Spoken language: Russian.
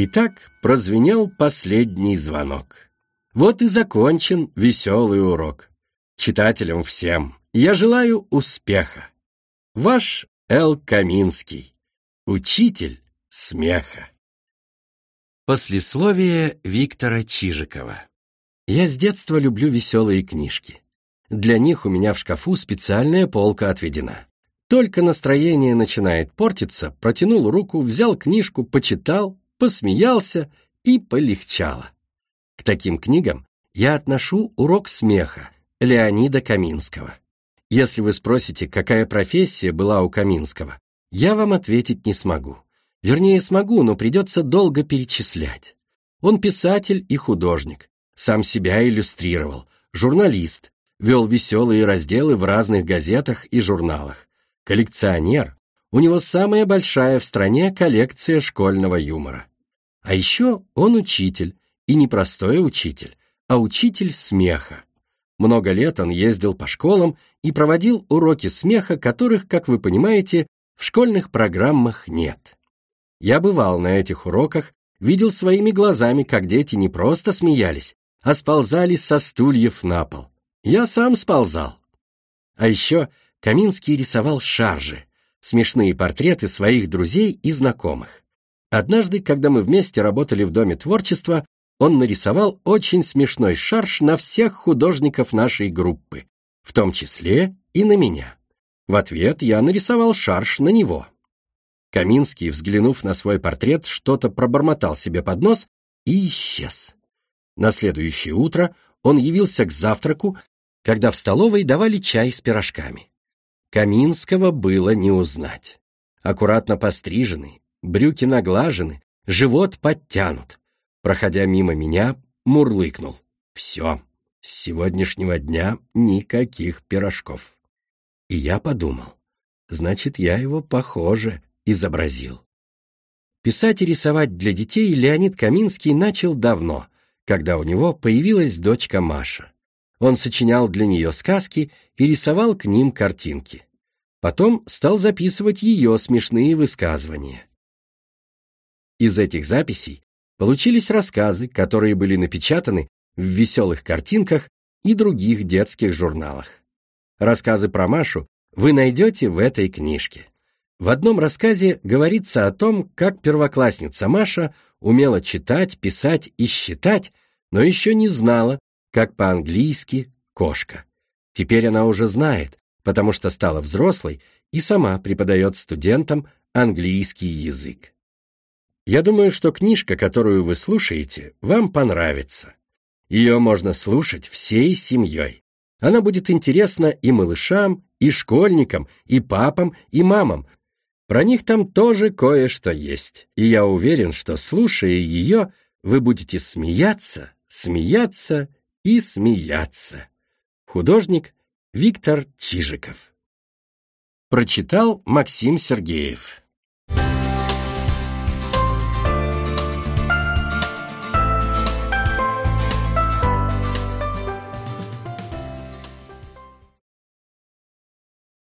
Итак, прозвенел последний звонок. Вот и закончен веселый урок. Читателям всем я желаю успеха. Ваш Эл Каминский, учитель смеха. Послесловие Виктора Чижикова. Я с детства люблю веселые книжки. Для них у меня в шкафу специальная полка отведена. Только настроение начинает портиться, протянул руку, взял книжку, почитал, посмеялся и полегчало. К таким книгам я отношу урок смеха Леонида Каминского. Если вы спросите, какая профессия была у Каминского, я вам ответить не смогу. Вернее, смогу, но придется долго перечислять. Он писатель и художник, сам себя иллюстрировал, журналист, вел веселые разделы в разных газетах и журналах, коллекционер, у него самая большая в стране коллекция школьного юмора. А еще он учитель, и не простой учитель, а учитель смеха. Много лет он ездил по школам и проводил уроки смеха, которых, как вы понимаете, в школьных программах нет. Я бывал на этих уроках, видел своими глазами, как дети не просто смеялись, а сползали со стульев на пол. Я сам сползал. А еще Каминский рисовал шаржи, смешные портреты своих друзей и знакомых. Однажды, когда мы вместе работали в Доме творчества, он нарисовал очень смешной шарж на всех художников нашей группы, в том числе и на меня. В ответ я нарисовал шарж на него. Каминский, взглянув на свой портрет, что-то пробормотал себе под нос и исчез. На следующее утро он явился к завтраку, когда в столовой давали чай с пирожками. Каминского было не узнать. Аккуратно постриженный, брюки наглажены, живот подтянут. Проходя мимо меня, мурлыкнул. Все, с сегодняшнего дня никаких пирожков. И я подумал, значит, я его, похоже, изобразил. Писать и рисовать для детей Леонид Каминский начал давно, когда у него появилась дочка Маша. Он сочинял для нее сказки и рисовал к ним картинки. Потом стал записывать ее смешные высказывания. Из этих записей получились рассказы, которые были напечатаны в веселых картинках и других детских журналах. Рассказы про Машу вы найдете в этой книжке. В одном рассказе говорится о том, как первоклассница Маша умела читать, писать и считать, но еще не знала, как по-английски «кошка». Теперь она уже знает, потому что стала взрослой и сама преподает студентам английский язык. Я думаю, что книжка, которую вы слушаете, вам понравится. Ее можно слушать всей семьей. Она будет интересна и малышам, и школьникам, и папам, и мамам. Про них там тоже кое-что есть. И я уверен, что, слушая ее, вы будете смеяться, смеяться и смеяться. Художник Виктор Чижиков. Прочитал Максим Сергеев.